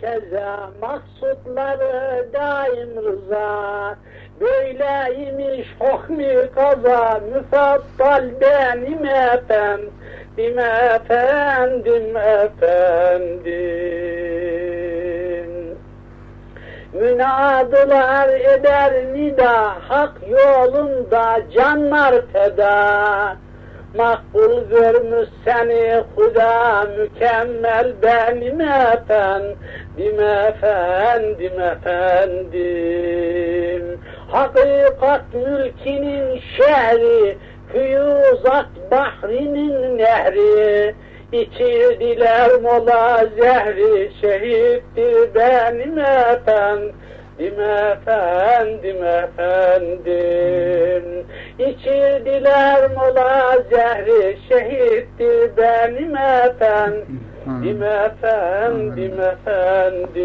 keza maksutları daim rıza. Böyleymiş hukmi kaza müfaddal benim efendim efendim efendim? Münadılar eder nida hak yolunda canlar feda Makbul görmüş seni huda mükemmel benim efendim efendim efendim. Hakikat mülkinin şehri Füyuzat bahrinin nehri. İçirdiler mola zehri Şehittir benim efendim efendim efendim İçirdiler mola zehri Şehittir benim efendim. Efendim efendim.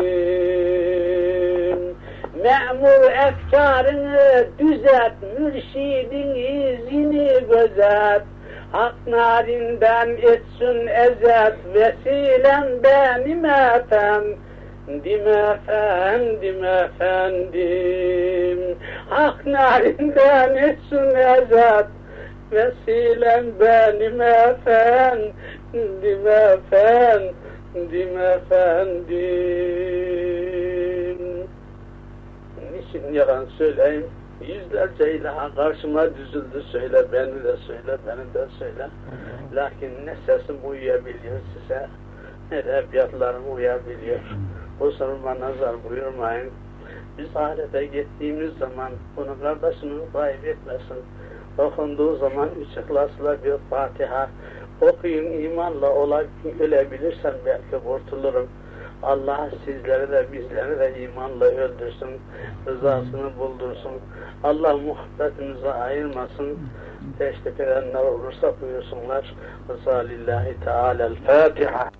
Memur efkarını düzelt, mürşidin izini gözet. Hak narinden etsin ezet, vesilem benim efendim. efendim efendim Hak narinden etsin ezet Vesilem benim efendim efendim efendim Niçin yalan söyleyeyim? Yüzlerce ilaha karşıma düzüldü söyle, beni de söyle, beni de söyle. Lakin ne sesim uyuyabiliyor size, ne de edebiyatlarım uyuyabiliyor. Kusuruma nazar buyurmayın. Biz ahirete gittiğimiz zaman bunu kardeşiniz kaybetmesin. Okunduğu zaman üç ihlasla bir Fatiha okuyun imanla ola, ölebilirsem belki kurtulurum. Allah sizleri de bizleri de imanla öldürsün, rızasını buldursun. Allah muhabbetimizi ayırmasın. Teşvik edenler olursa buyursunlar. Rıza lillahi teala'l-Fatiha.